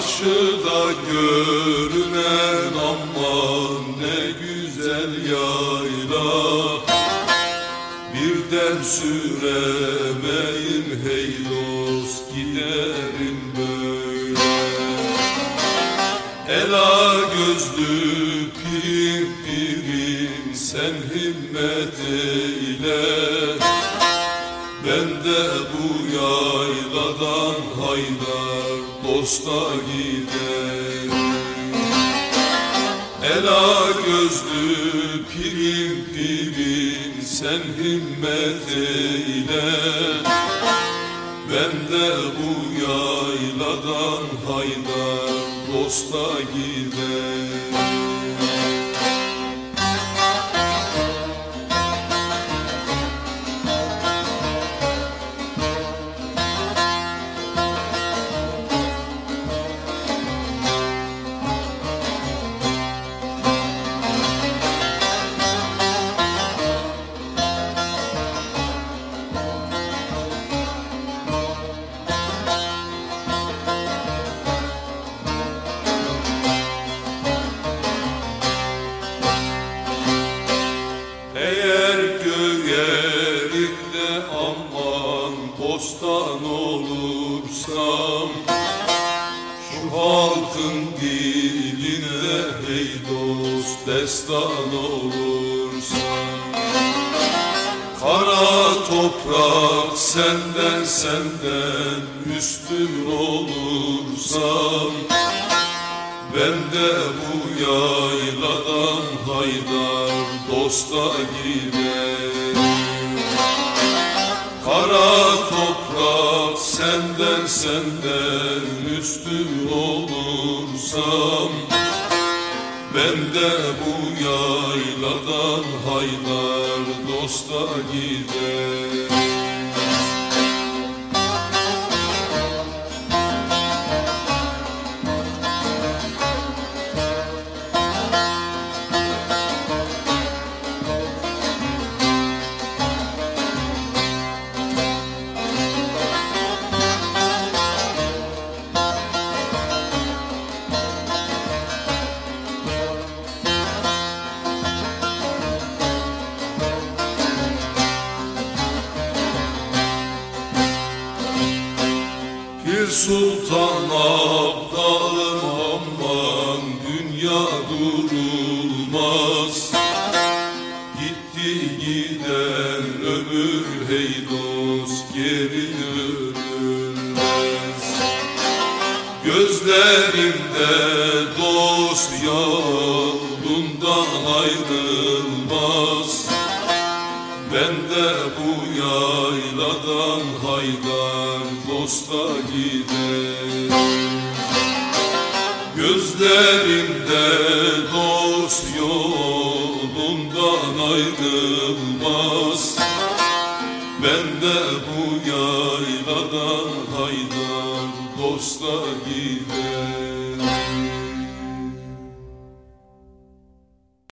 Karşıda görünen aman ne güzel yayla. Birden süremeyim hey dost giderim böyle. Ela gözlü pirim pirim sen himmet eyle. Ben de bu yayladan haydar dosta giderim Ela gözlü pirim pirim sen himmet eyle. Ben de bu yayladan haydar dosta giderim bostan olursam Şu halkın dilinde hey dost destan olursam. Kara toprak senden senden üstün olursam. Ben de bu yayladan haydar dosta giderim senden senden üstün olursam Ben de bu yayladan haydar dosta giderim Bir sultan abdalım aman dünya durulmaz. Gitti giden ömür hey dost geri dönülmez. Gözlerimde dost yolundan ayrılmaz. Ben de bu yayladan haydar dosta giderim Gözlerimde dost yolundan ayrılmaz. Ben de bu yayladan haydar dosta giderim